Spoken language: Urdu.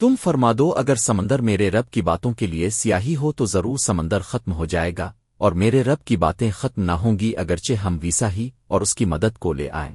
تم فرما دو، اگر سمندر میرے رب کی باتوں کے لیے سیاہی ہو تو ضرور سمندر ختم ہو جائے گا، اور میرے رب کی باتیں ختم نہ ہوں گی اگرچہ ہم ویسا ہی اور اس کی مدد کو لے آئیں۔